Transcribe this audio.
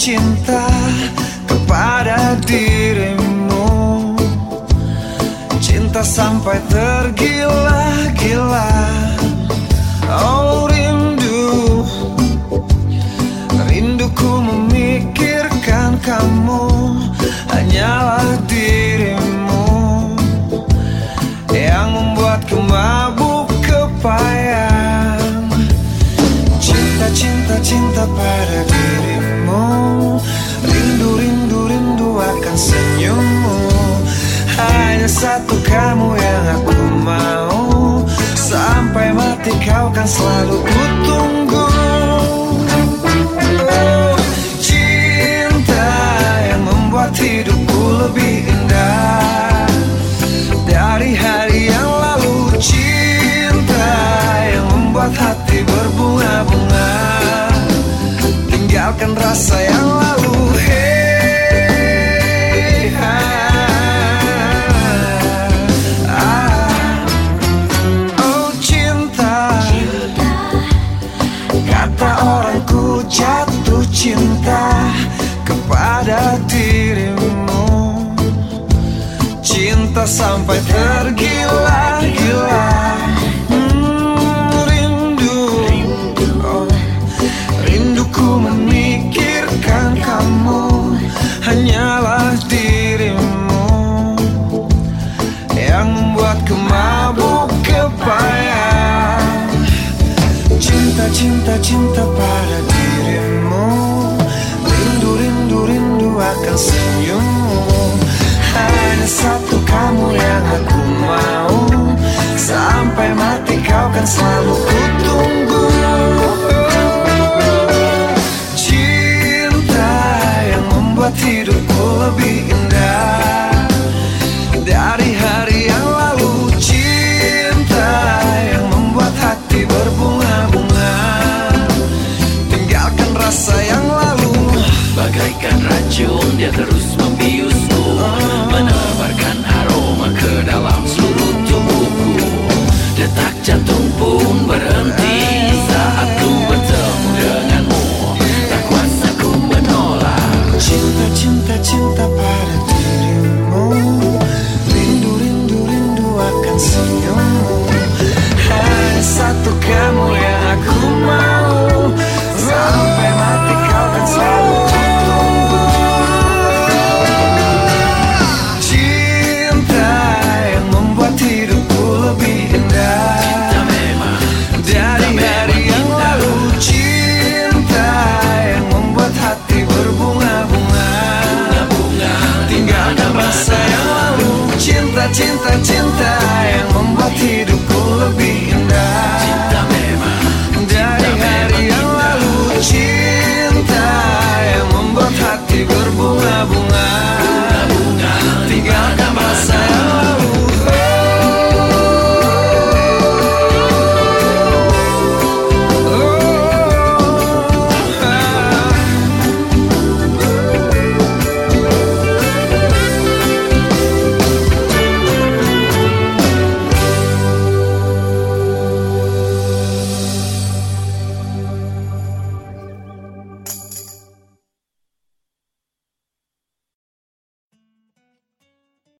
cinta kepada dirimu. Cinta sampai tergila-gila. Oh rindu. Rinduku memikirkan kamu Hanyalah dirimu Yang membuatku mabuk kepayang Cinta, cinta, cinta pada Mati kau kan selalu tunggu Cinta sampai tergila-gila. Hmm, Rindu. Rinduku memikirkan kamu Hanyalah dirimu Yang membuatku mabuk kepayang Cinta, cinta, cinta pada dirimu. Rindu, rindu, rindu akan Hanya satu kamu yang aku mau. Sampai mati kau kan selalu ku tunggu Cinta yang membuat hidupku lebih